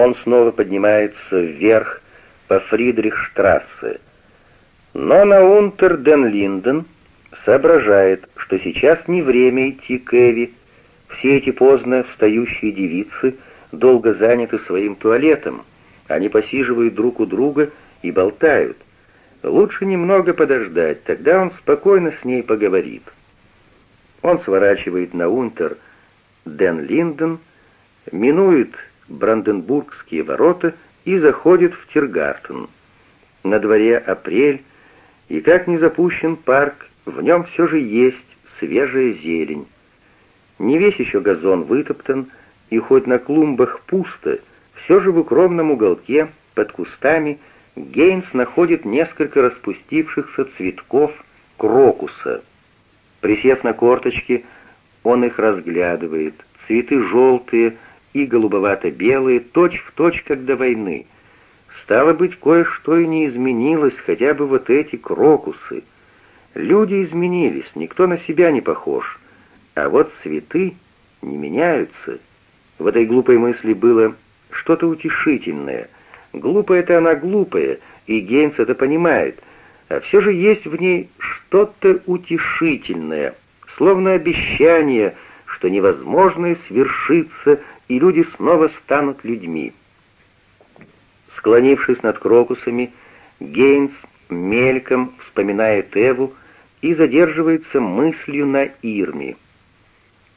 Он снова поднимается вверх по Фридрихштрассе. Но на Унтер-ден-Линден соображает, что сейчас не время идти к Эви. Все эти поздно встающие девицы долго заняты своим туалетом. Они посиживают друг у друга и болтают. Лучше немного подождать, тогда он спокойно с ней поговорит. Он сворачивает на Унтер Ден Линден, минует Бранденбургские ворота и заходит в Тиргартен. На дворе апрель, и как не запущен парк, в нем все же есть свежая зелень. Не весь еще газон вытоптан, и хоть на клумбах пусто, все же в укромном уголке, под кустами, Гейнс находит несколько распустившихся цветков крокуса. Присев на корточки, он их разглядывает. Цветы желтые и голубовато-белые, точь-в-точь, как до войны. Стало быть, кое-что и не изменилось, хотя бы вот эти крокусы. Люди изменились, никто на себя не похож. А вот цветы не меняются. В этой глупой мысли было что-то утешительное. Глупая-то она глупая, и Гейнс это понимает, а все же есть в ней что-то утешительное, словно обещание, что невозможное свершится, и люди снова станут людьми. Склонившись над крокусами, Гейнс мельком вспоминает Эву и задерживается мыслью на Ирме.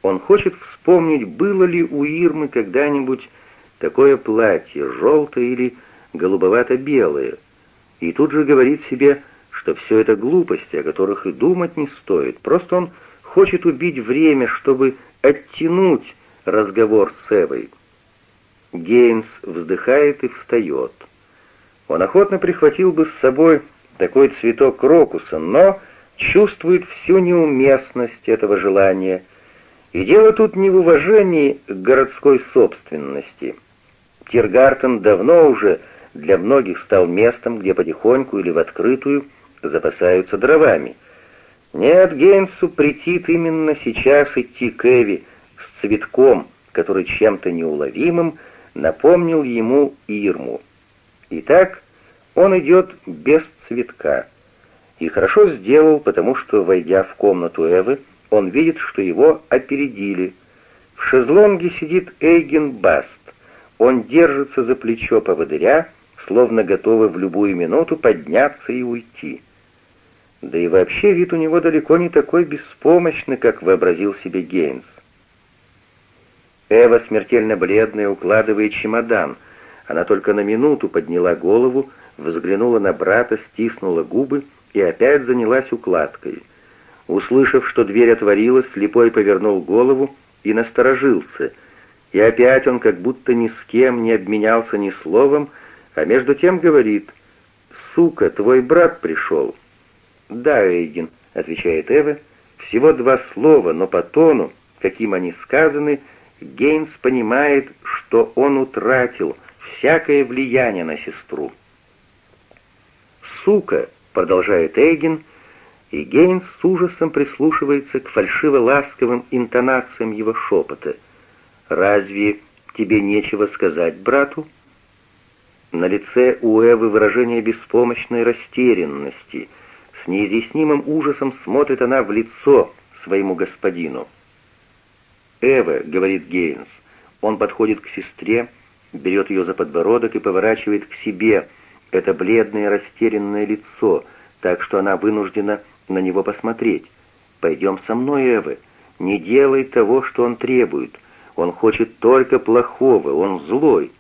Он хочет вспомнить, было ли у Ирмы когда-нибудь такое платье, желтое или голубовато-белое, и тут же говорит себе, что все это глупости, о которых и думать не стоит, просто он хочет убить время, чтобы оттянуть разговор с Эвой. Гейнс вздыхает и встает. Он охотно прихватил бы с собой такой цветок крокуса, но чувствует всю неуместность этого желания. И дело тут не в уважении к городской собственности. Тиргартен давно уже для многих стал местом, где потихоньку или в открытую запасаются дровами. Нет, Гейнсу претит именно сейчас идти к Эви цветком, который чем-то неуловимым напомнил ему Ирму. Итак, он идет без цветка. И хорошо сделал, потому что, войдя в комнату Эвы, он видит, что его опередили. В шезлонге сидит Эйген Баст. Он держится за плечо поводыря, словно готовый в любую минуту подняться и уйти. Да и вообще вид у него далеко не такой беспомощный, как вообразил себе Гейнс. Эва, смертельно бледная, укладывает чемодан. Она только на минуту подняла голову, взглянула на брата, стиснула губы и опять занялась укладкой. Услышав, что дверь отворилась, слепой повернул голову и насторожился. И опять он как будто ни с кем не обменялся ни словом, а между тем говорит «Сука, твой брат пришел». «Да, Эйген», — отвечает Эва, — «всего два слова, но по тону, каким они сказаны, Гейнс понимает, что он утратил всякое влияние на сестру». «Сука», — продолжает Эйген, и Гейнс с ужасом прислушивается к фальшиво-ласковым интонациям его шепота. «Разве тебе нечего сказать брату?» На лице у Эвы выражение беспомощной растерянности — с неизъяснимым ужасом смотрит она в лицо своему господину. «Эва», — говорит Гейнс, он подходит к сестре, берет ее за подбородок и поворачивает к себе это бледное растерянное лицо, так что она вынуждена на него посмотреть. «Пойдем со мной, Эва, не делай того, что он требует. Он хочет только плохого, он злой.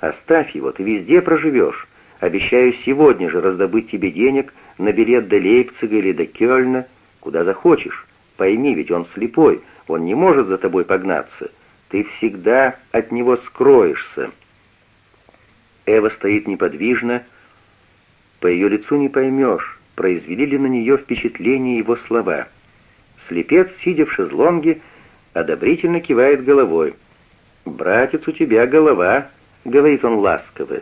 Оставь его, ты везде проживешь. Обещаю сегодня же раздобыть тебе денег на билет до Лейпцига или до Кёльна, куда захочешь. Пойми, ведь он слепой, он не может за тобой погнаться. Ты всегда от него скроешься». Эва стоит неподвижно. По ее лицу не поймешь, произвели ли на нее впечатление его слова. Слепец, сидя в шезлонге, одобрительно кивает головой. «Братец, у тебя голова», — говорит он ласково.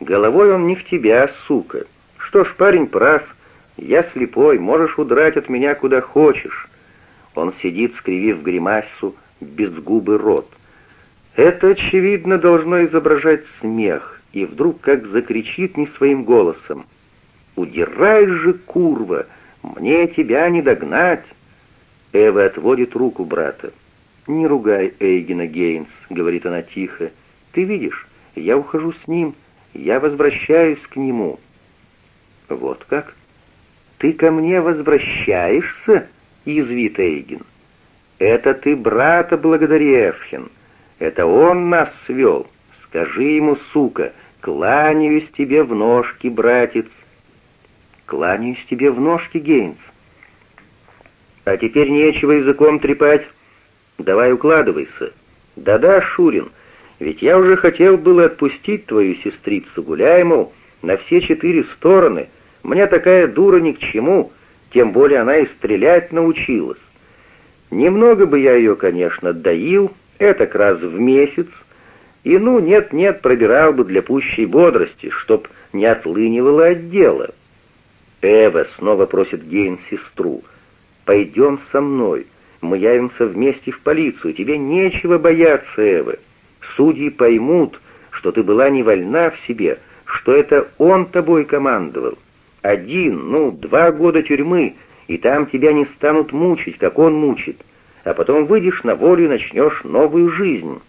«Головой он не в тебя, сука. Что ж, парень прав. Я слепой, можешь удрать от меня куда хочешь. Он сидит, скривив гримасу, безгубый рот. Это, очевидно, должно изображать смех, и вдруг как закричит не своим голосом. «Удирай же, курва! Мне тебя не догнать!» Эва отводит руку брата. «Не ругай Эйгена Гейнс», — говорит она тихо. «Ты видишь, я ухожу с ним, я возвращаюсь к нему». «Вот как? Ты ко мне возвращаешься?» — язвит Эйген. «Это ты брата благодари, Эфхен. Это он нас свел. Скажи ему, сука, кланяюсь тебе в ножки, братец». «Кланяюсь тебе в ножки, Гейнс». «А теперь нечего языком трепать. Давай укладывайся. Да-да, Шурин, ведь я уже хотел было отпустить твою сестрицу, гуляй, на все четыре стороны. Мне такая дура ни к чему, тем более она и стрелять научилась. Немного бы я ее, конечно, доил, это раз в месяц, и ну нет-нет пробирал бы для пущей бодрости, чтоб не отлынивало от дела. Эва снова просит Гейн сестру. «Пойдем со мной. Мы явимся вместе в полицию. Тебе нечего бояться, Эва. Судьи поймут, что ты была не вольна в себе, что это он тобой командовал. Один, ну, два года тюрьмы, и там тебя не станут мучить, как он мучит, а потом выйдешь на волю и начнешь новую жизнь».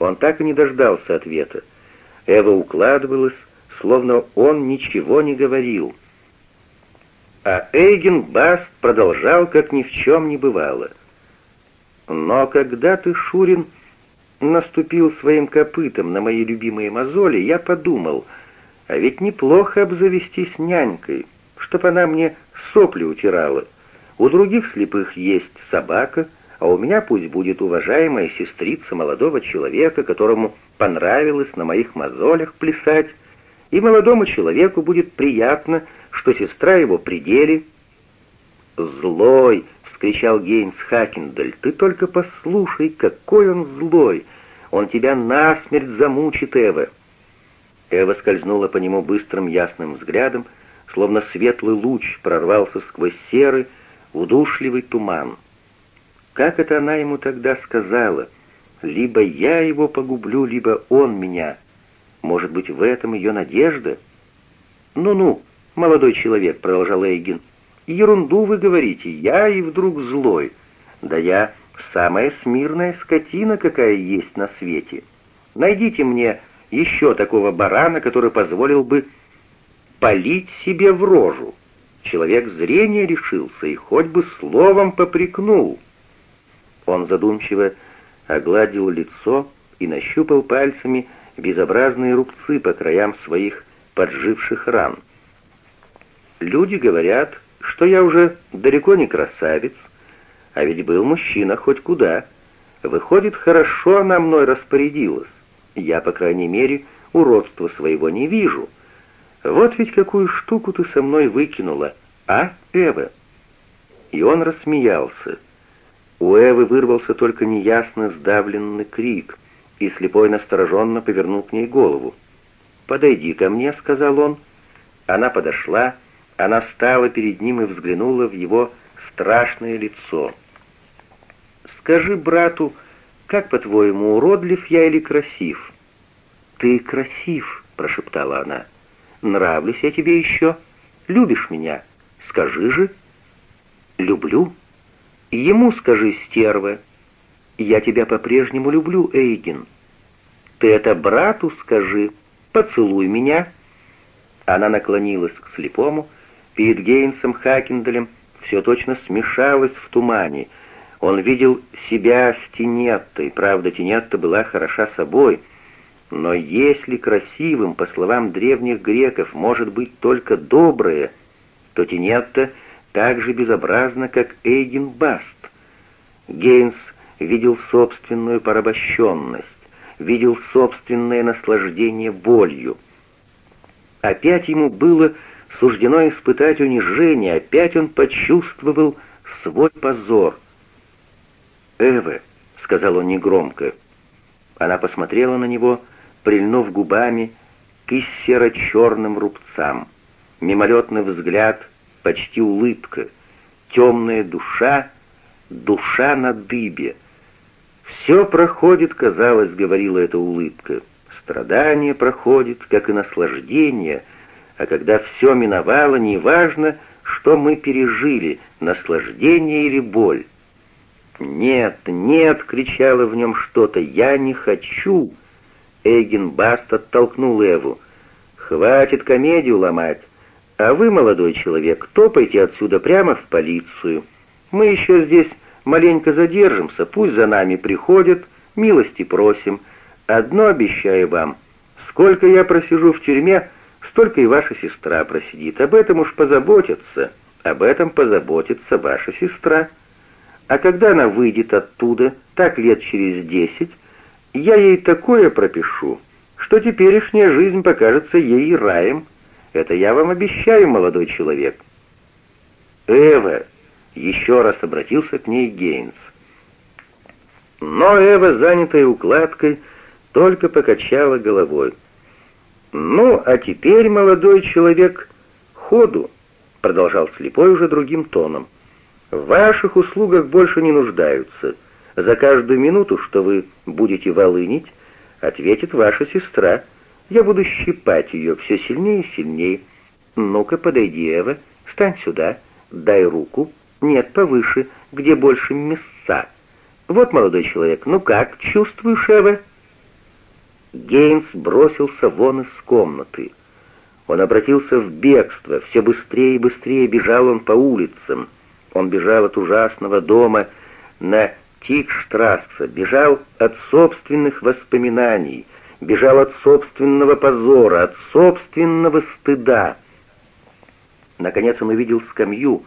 Он так и не дождался ответа. Эва укладывалась, словно он ничего не говорил. А Эйген Баст продолжал, как ни в чем не бывало. «Но когда ты, Шурин, наступил своим копытом на мои любимые мозоли, я подумал, а ведь неплохо обзавестись нянькой, чтоб она мне сопли утирала. У других слепых есть собака, а у меня пусть будет уважаемая сестрица молодого человека, которому понравилось на моих мозолях плясать, и молодому человеку будет приятно, что сестра его при деле. «Злой!» — вскричал Гейнс Хакендель. «Ты только послушай, какой он злой! Он тебя насмерть замучит, Эва!» Эва скользнула по нему быстрым ясным взглядом, словно светлый луч прорвался сквозь серый, удушливый туман. Как это она ему тогда сказала? «Либо я его погублю, либо он меня». Может быть, в этом ее надежда? «Ну-ну», молодой человек», — продолжал Эйген. «Ерунду вы говорите, я и вдруг злой. Да я самая смирная скотина, какая есть на свете. Найдите мне еще такого барана, который позволил бы полить себе в рожу. Человек зрения решился и хоть бы словом попрекнул». Он задумчиво огладил лицо и нащупал пальцами безобразные рубцы по краям своих подживших ран. Люди говорят, что я уже далеко не красавец, а ведь был мужчина хоть куда. Выходит, хорошо она мной распорядилась. Я, по крайней мере, уродства своего не вижу. Вот ведь какую штуку ты со мной выкинула, а, Эва?» И он рассмеялся. У Эвы вырвался только неясно сдавленный крик, и слепой настороженно повернул к ней голову. «Подойди ко мне», — сказал он. Она подошла, — она стала перед ним и взглянула в его страшное лицо. «Скажи брату, как, по-твоему, уродлив я или красив?» «Ты красив», — прошептала она. «Нравлюсь я тебе еще? Любишь меня? Скажи же». «Люблю?» «Ему скажи, стерва. Я тебя по-прежнему люблю, Эйген». «Ты это брату скажи. Поцелуй меня». Она наклонилась к слепому, Перед Гейнсом Хакенделем все точно смешалось в тумане. Он видел себя с Тинеттой, правда, Тинетта была хороша собой, но если красивым, по словам древних греков, может быть только доброе, то Тинетта так же безобразна, как Эйген Баст. Гейнс видел собственную порабощенность, видел собственное наслаждение болью. Опять ему было суждено испытать унижение, опять он почувствовал свой позор. «Эве», — сказал он негромко. Она посмотрела на него, прильнув губами к серо-черным рубцам. Мимолетный взгляд, почти улыбка, темная душа, душа на дыбе. Все проходит, казалось, говорила эта улыбка. Страдание проходит, как и наслаждение, а когда все миновало, неважно, что мы пережили, наслаждение или боль. «Нет, нет!» — кричало в нем что-то. «Я не хочу!» Эйген Баст оттолкнул Эву. «Хватит комедию ломать. А вы, молодой человек, топайте отсюда прямо в полицию. Мы еще здесь маленько задержимся, пусть за нами приходят, милости просим. Одно обещаю вам, сколько я просижу в тюрьме, столько и ваша сестра просидит. Об этом уж позаботятся, об этом позаботится ваша сестра. А когда она выйдет оттуда, так лет через десять, я ей такое пропишу, что теперешняя жизнь покажется ей раем. Это я вам обещаю, молодой человек. Эва, еще раз обратился к ней Гейнс. Но Эва, занятая укладкой, только покачала головой. «Ну, а теперь, молодой человек, ходу», — продолжал слепой уже другим тоном. «В ваших услугах больше не нуждаются. За каждую минуту, что вы будете волынить, ответит ваша сестра. Я буду щипать ее все сильнее и сильнее. Ну-ка, подойди, Эва, встань сюда, дай руку. Нет, повыше, где больше места. Вот, молодой человек, ну как, чувствуешь, Эва?» Гейнс бросился вон из комнаты. Он обратился в бегство, все быстрее и быстрее бежал он по улицам. Он бежал от ужасного дома на Тикштрассе, бежал от собственных воспоминаний, бежал от собственного позора, от собственного стыда. Наконец он увидел скамью.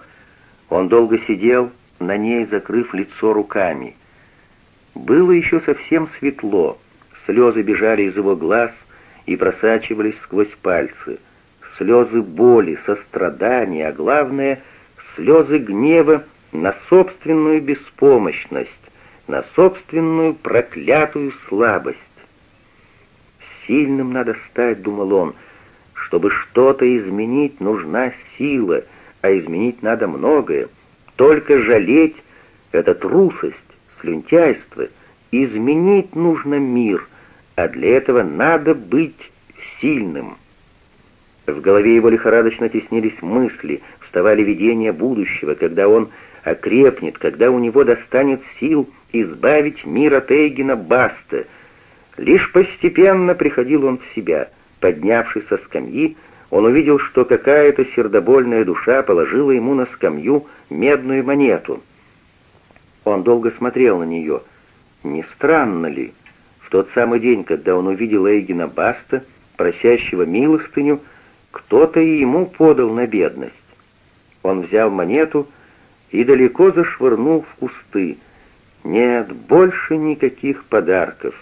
Он долго сидел на ней, закрыв лицо руками. Было еще совсем светло. Слезы бежали из его глаз и просачивались сквозь пальцы. Слезы боли, сострадания, а главное — слезы гнева на собственную беспомощность, на собственную проклятую слабость. Сильным надо стать, думал он, чтобы что-то изменить, нужна сила, а изменить надо многое. Только жалеть — это трусость, слюнтяйство. Изменить нужно мир — а для этого надо быть сильным. В голове его лихорадочно теснились мысли, вставали видения будущего, когда он окрепнет, когда у него достанет сил избавить мир от Эйгена Баста. Лишь постепенно приходил он в себя. Поднявшись со скамьи, он увидел, что какая-то сердобольная душа положила ему на скамью медную монету. Он долго смотрел на нее. Не странно ли? В тот самый день, когда он увидел Эйгена Баста, просящего милостыню, кто-то и ему подал на бедность. Он взял монету и далеко зашвырнул в кусты. Нет, больше никаких подарков.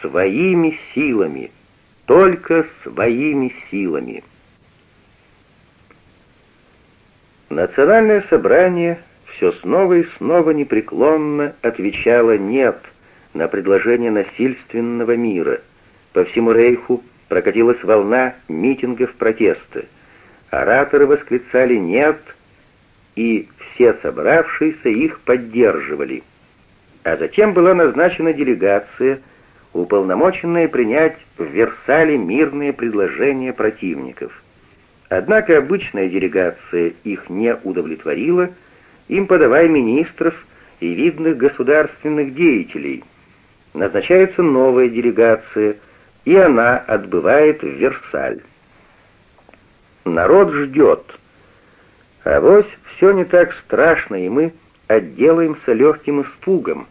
Своими силами. Только своими силами. Национальное собрание все снова и снова непреклонно отвечало «нет», на предложение насильственного мира. По всему Рейху прокатилась волна митингов протеста. Ораторы восклицали «нет», и все собравшиеся их поддерживали. А затем была назначена делегация, уполномоченная принять в Версале мирные предложения противников. Однако обычная делегация их не удовлетворила, им подавая министров и видных государственных деятелей – назначается новая делегация, и она отбывает в Версаль. Народ ждет. А вось все не так страшно, и мы отделаемся легким испугом.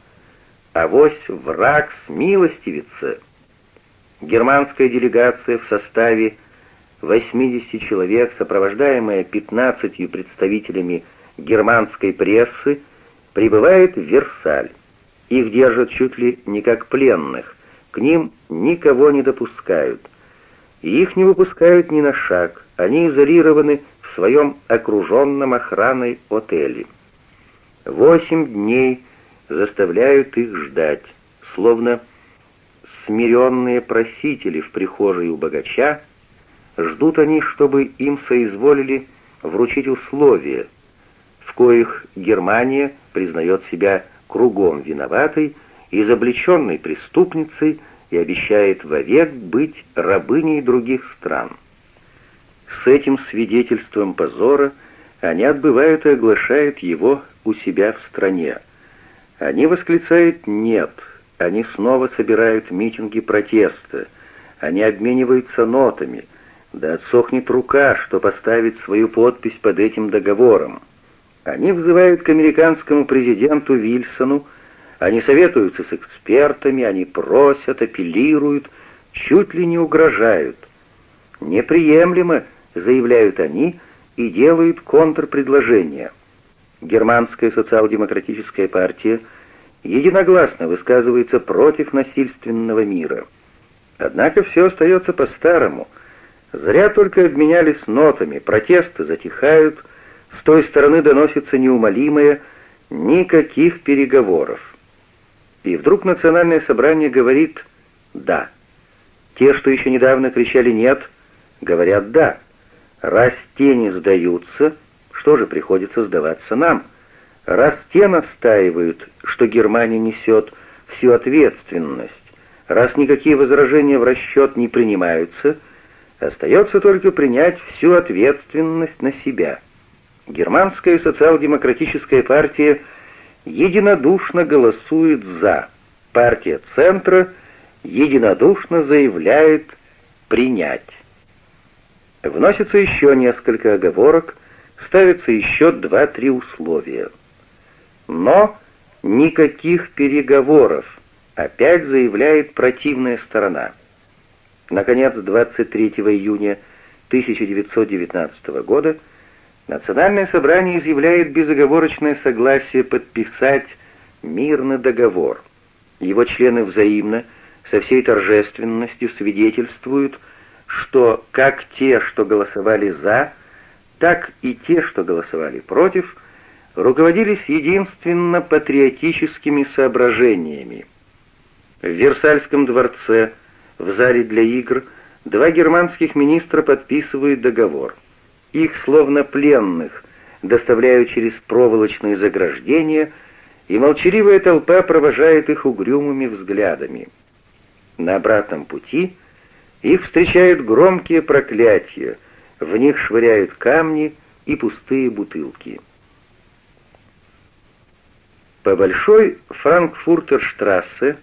А вось враг смилостивится. Германская делегация в составе 80 человек, сопровождаемая 15 представителями германской прессы, прибывает в Версаль. Их держат чуть ли не как пленных, к ним никого не допускают. И их не выпускают ни на шаг, они изолированы в своем окруженном охраной отеле. Восемь дней заставляют их ждать, словно смиренные просители в прихожей у богача, ждут они, чтобы им соизволили вручить условия, в коих Германия признает себя кругом виноватой изобличенной преступницей и обещает вовек быть рабыней других стран. С этим свидетельством позора они отбывают и оглашают его у себя в стране. Они восклицают «нет», они снова собирают митинги протеста, они обмениваются нотами, да отсохнет рука, что поставить свою подпись под этим договором. Они взывают к американскому президенту Вильсону, они советуются с экспертами, они просят, апеллируют, чуть ли не угрожают. Неприемлемо, заявляют они, и делают контрпредложение. Германская социал-демократическая партия единогласно высказывается против насильственного мира. Однако все остается по-старому. Зря только обменялись нотами, протесты затихают, с той стороны доносится неумолимое «никаких переговоров». И вдруг национальное собрание говорит «да». Те, что еще недавно кричали «нет», говорят «да». Раз те не сдаются, что же приходится сдаваться нам? Раз те настаивают, что Германия несет всю ответственность, раз никакие возражения в расчет не принимаются, остается только принять всю ответственность на себя. Германская социал-демократическая партия единодушно голосует «за». Партия Центра единодушно заявляет «принять». Вносится еще несколько оговорок, ставится еще два-три условия. Но никаких переговоров, опять заявляет противная сторона. Наконец, 23 июня 1919 года Национальное собрание изъявляет безоговорочное согласие подписать мирный договор. Его члены взаимно, со всей торжественностью свидетельствуют, что как те, что голосовали «за», так и те, что голосовали «против», руководились единственно патриотическими соображениями. В Версальском дворце, в зале для игр, два германских министра подписывают договор. Их, словно пленных, доставляют через проволочные заграждения, и молчаливая толпа провожает их угрюмыми взглядами. На обратном пути — их встречают громкие проклятия, в них швыряют камни и пустые бутылки. По большой Франкфуртерштрассе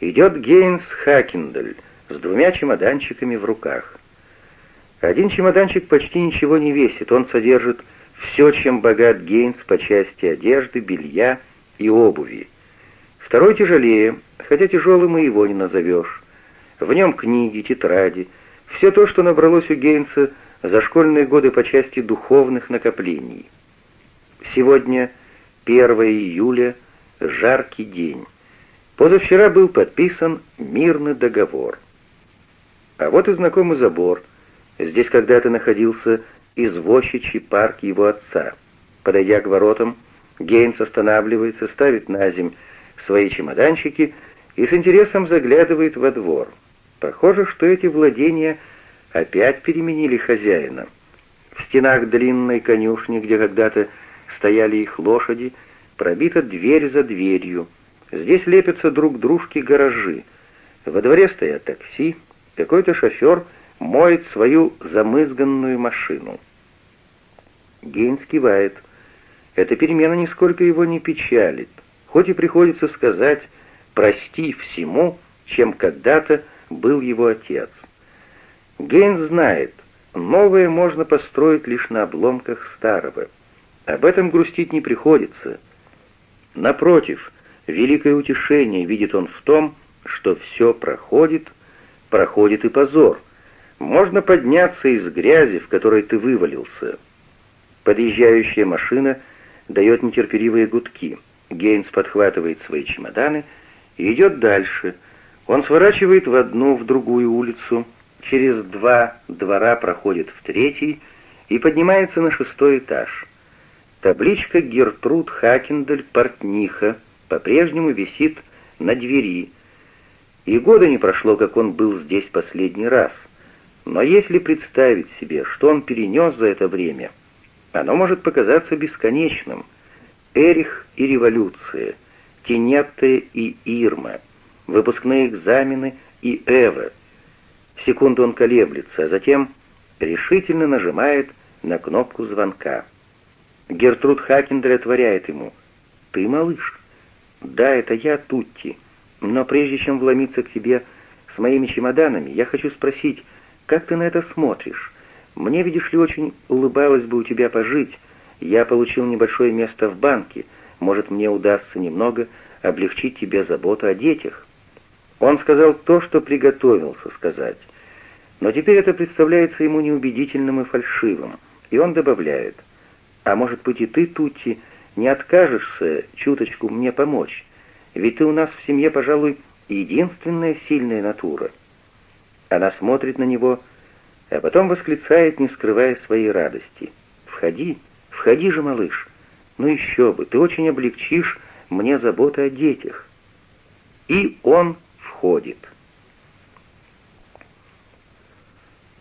идет Гейнс Хакендель с двумя чемоданчиками в руках. Один чемоданчик почти ничего не весит, он содержит все, чем богат Гейнс по части одежды, белья и обуви. Второй тяжелее, хотя тяжелым и его не назовешь. В нем книги, тетради, все то, что набралось у Гейнса за школьные годы по части духовных накоплений. Сегодня 1 июля, жаркий день. Позавчера был подписан мирный договор. А вот и знакомый забор. Здесь когда-то находился извозчичий парк его отца. Подойдя к воротам, Гейнс останавливается, ставит на земь свои чемоданчики и с интересом заглядывает во двор. Похоже, что эти владения опять переменили хозяина. В стенах длинной конюшни, где когда-то стояли их лошади, пробита дверь за дверью. Здесь лепятся друг дружки гаражи. Во дворе стоят такси, какой-то шофер моет свою замызганную машину. Гейнс кивает. Эта перемена нисколько его не печалит, хоть и приходится сказать «прости всему», чем когда-то был его отец. Гейнс знает, новое можно построить лишь на обломках старого. Об этом грустить не приходится. Напротив, великое утешение видит он в том, что все проходит, проходит и позор. Можно подняться из грязи, в которой ты вывалился. Подъезжающая машина дает нетерпеливые гудки. Гейнс подхватывает свои чемоданы и идет дальше — он сворачивает в одну, в другую улицу, через два двора проходит в третий и поднимается на шестой этаж. Табличка «Гертруд Хакендель, портниха» по-прежнему висит на двери. И года не прошло, как он был здесь последний раз. Но если представить себе, что он перенес за это время, оно может показаться бесконечным. Эрих и революция, Тинетте и Ирма, выпускные экзамены и Эва. Секунду он колеблется, а затем решительно нажимает на кнопку звонка. Гертруд Хакендер отворяет ему. «Ты, малыш?» «Да, это я, Тутти. Но прежде чем вломиться к тебе с моими чемоданами, я хочу спросить, как ты на это смотришь? Мне, видишь ли, очень улыбалось бы у тебя пожить. Я получил небольшое место в банке. Может, мне удастся немного облегчить тебе заботу о детях». Он сказал то, что приготовился сказать. Но теперь это представляется ему неубедительным и фальшивым, и он добавляет, «А может быть и ты, Тутти, не откажешься чуточку мне помочь? Ведь ты у нас в семье, пожалуй, единственная сильная натура». Она смотрит на него, а потом восклицает, не скрывая своей радости. «Входи, входи же, малыш. Ну еще бы, ты очень облегчишь мне заботу о детях». И он входит.